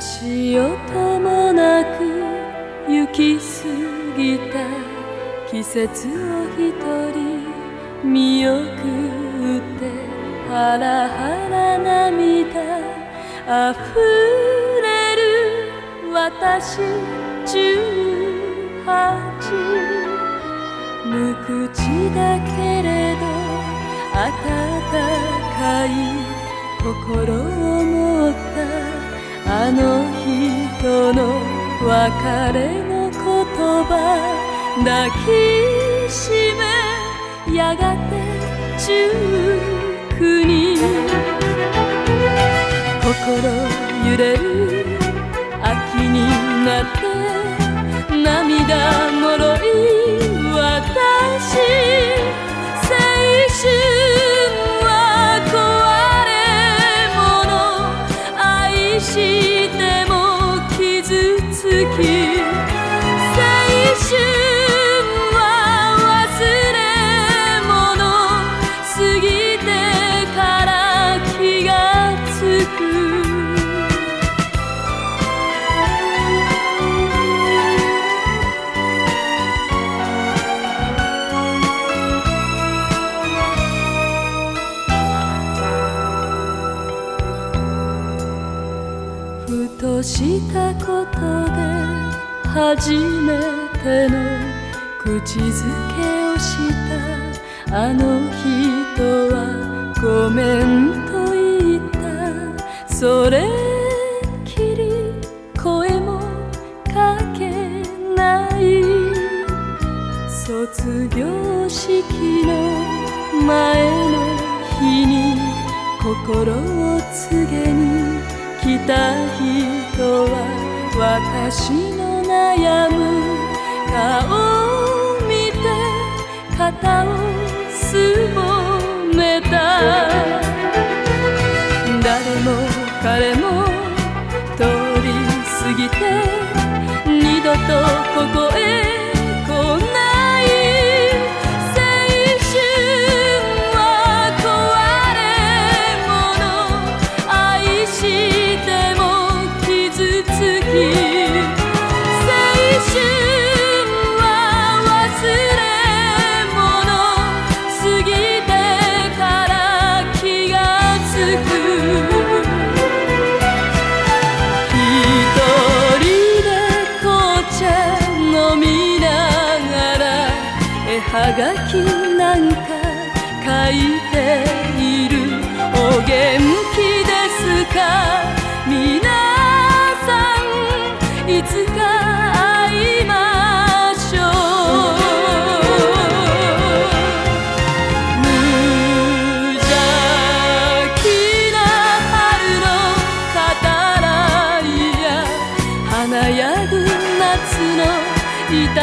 足音もなく行き過ぎた季節を一人見送ってハラハラ涙溢れる私十八無口だけれど温かい心を持ったあの人の別れの言葉抱きしめやがて19人心揺れる瞬は忘れ物過ぎてから気がつく」「ふとしたことで初め」ての口づけをしたあの人はごめんと言ったそれっきり声もかけない卒業式の前の日に心を告げに来た人は私の悩む顔を見て肩をすぼめた。誰も彼もはがきなんか書いているお元気ですか？皆さんいつか会いましょう。無邪気な春の語らいや華やぐ夏の痛